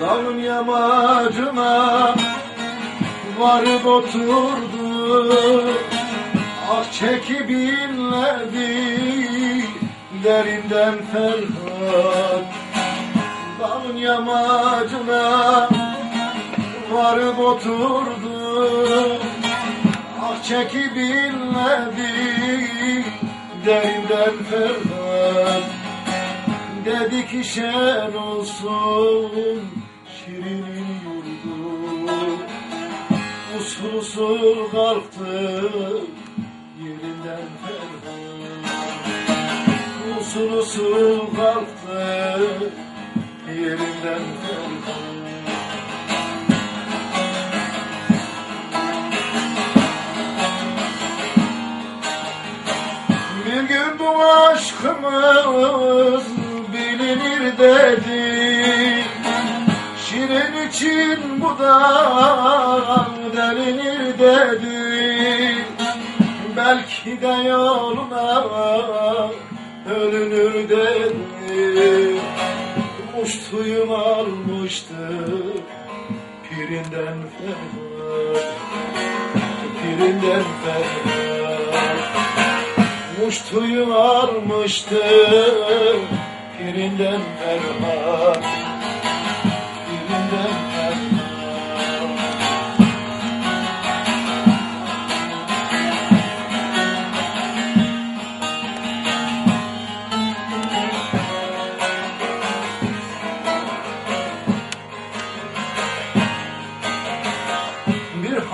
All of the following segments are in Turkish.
Dağın yamacına varıp oturdu. Ah çekip inledi derinden Ferhat. Dağın yamacına varıp oturdu. Ah çekip inledi derinden Ferhat. Dedi ki şen olsun Şirinin yurdu Usul usul kalktı Yerinden ferman Usul usul kalktı Yerinden ferman Bir gün bu aşkımız bilinir dedi için bu da delinir dedi. Belki de yoluna ölünür dedi. Muştuyum almıştı pirinden ferman Pirinden ferman Muştuyu varmıştı Pirinden ferman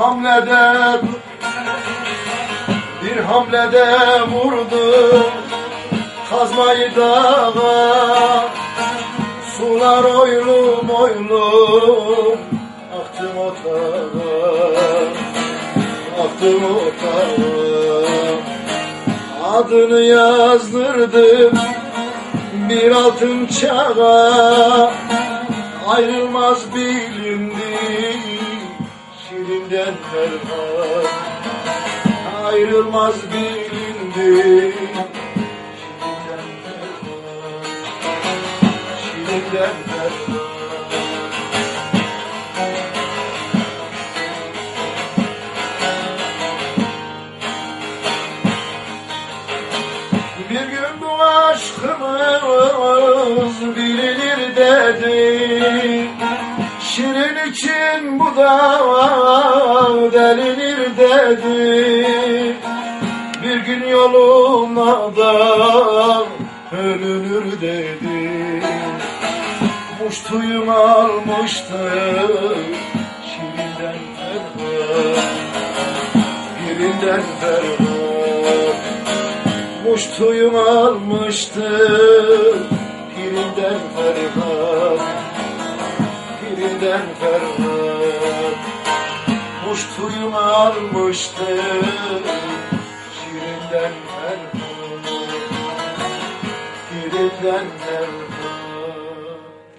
hamlede bir hamlede vurdu. Kazmayı dağa Sular oylum oylum aktım otağa Aktım otağa. Adını yazdırdım bir altın çağa Ayrılmaz bilindi şirinden ferman ayrılmaz bilindi. Şirinden ferman Şirinden ferman Bir gün bu aşkımız bilinir dedi Şirin için bu da delinir dedi. Bir gün yoluna da ölünür dedi. Muştuyum almıştı Şirinden ferman Birinden ferman Muştuyum almıştı Pirinden ferman Pirinden ferman Muştuyum almıştı Şirinden ferman Pirinden ferman